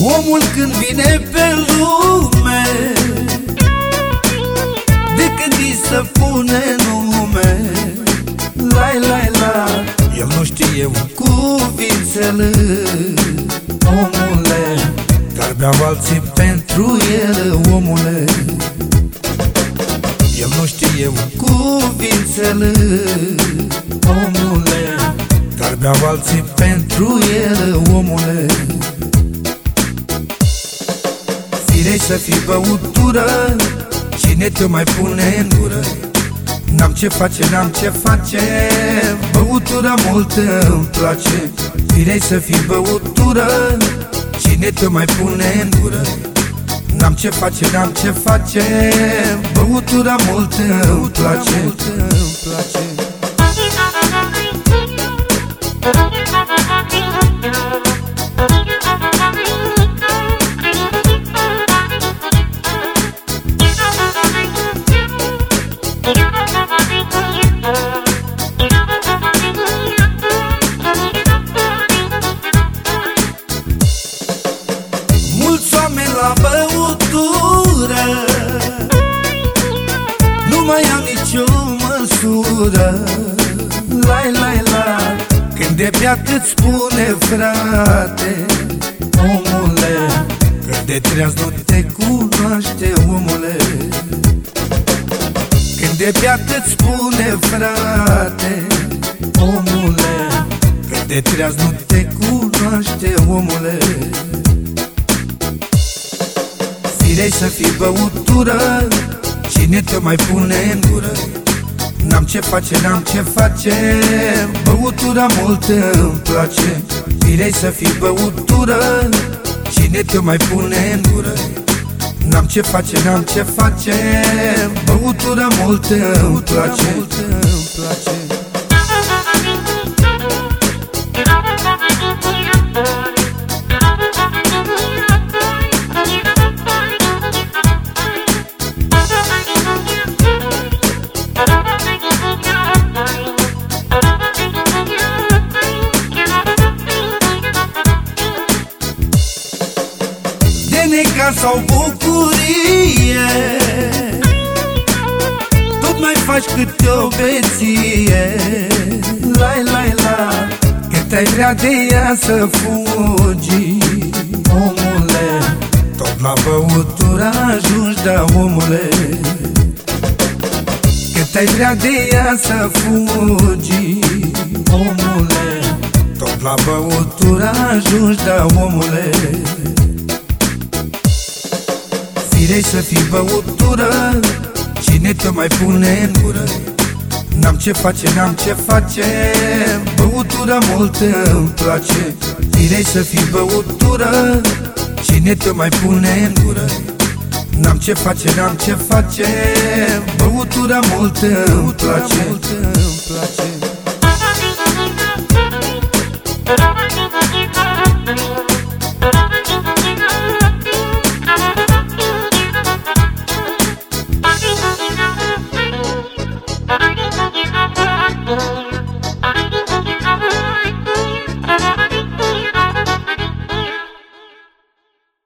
Omul când vine pe lume De când îi se pune nume Lai, lai, la. El nu știe cuvințele Omule Dar beau alții pentru el, omule. El nu știe cuvințele Omule Dar beau alții pentru el, omule. Firei să fii băutură Cine te mai pune în gură? N-am ce face, n-am ce face Băutura multă îmi place Firei să fii băutură Cine te mai pune în gură? N-am ce face, n-am ce face Băutura multă îmi place, multă îmi place. Măsură Lai, lai, la. Când de bea îți spune frate Omule Când de treaz nu te cunoaște omule. Când de bea îți spune frate Omule Când de treaz nu te cunoaște omule. Firei să fii băutură Cine te mai pune în gură N-am ce face, n-am ce face. Băutura multă îmi place. Firei să fii băutură. Cine te mai pune în gură? N-am ce face, n-am ce face. Băutura multă îmi place, multă îmi place. De necaz sau bucurie. Tot mai faci câte o beție Lai, lai, la Cât ai vrea de ea să fugi. Omule Tot la băutură ajungi, da, omule. Cât ai vrea de ea să fugi. Omule Tot la băutură ajungi, da, omule Firei să fii băutură. Cine te mai pune în gură? N-am ce face, n-am ce face. Băutura multă îmi place. Firei să fii băutură. Cine te mai pune în gură? N-am ce face, n-am ce face. Băutura multă îmi place, multă îmi place.